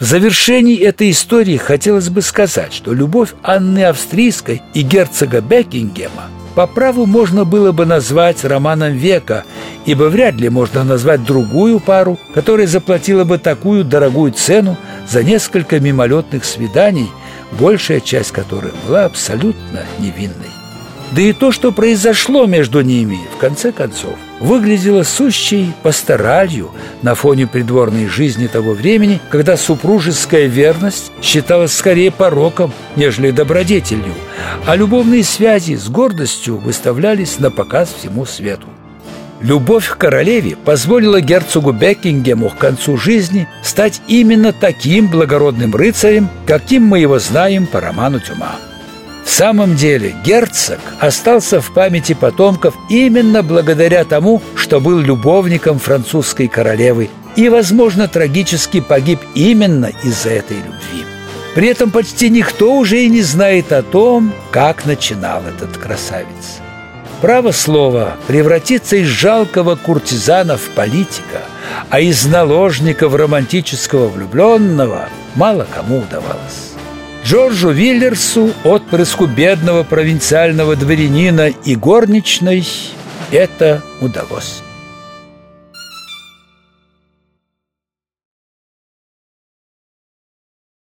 В завершении этой истории хотелось бы сказать, что любовь Анны Австрийской и герцога Бекингема по праву можно было бы назвать романом века, ибо вряд ли можно назвать другую пару, которая заплатила бы такую дорогую цену за несколько мимолетных свиданий, большая часть которых была абсолютно невинной. Да и то, что произошло между ними, в конце концов, выглядело сущей пасторалью на фоне придворной жизни того времени, когда супружеская верность считалась скорее пороком, нежели добродетелью, а любовные связи с гордостью выставлялись на показ всему свету. Любовь к королеве позволила герцогу Бекингему к концу жизни стать именно таким благородным рыцарем, каким мы его знаем по роману Тюма. В самом деле герцог остался в памяти потомков именно благодаря тому, что был любовником французской королевы и, возможно, трагически погиб именно из-за этой любви. При этом почти никто уже и не знает о том, как начинал этот красавец. Право слово, превратиться из жалкого куртизана в политика, а из наложника в романтического влюбленного мало кому удавалось. Джорджу Виллерсу, отпрыску бедного провинциального дворянина и горничной, это удалось.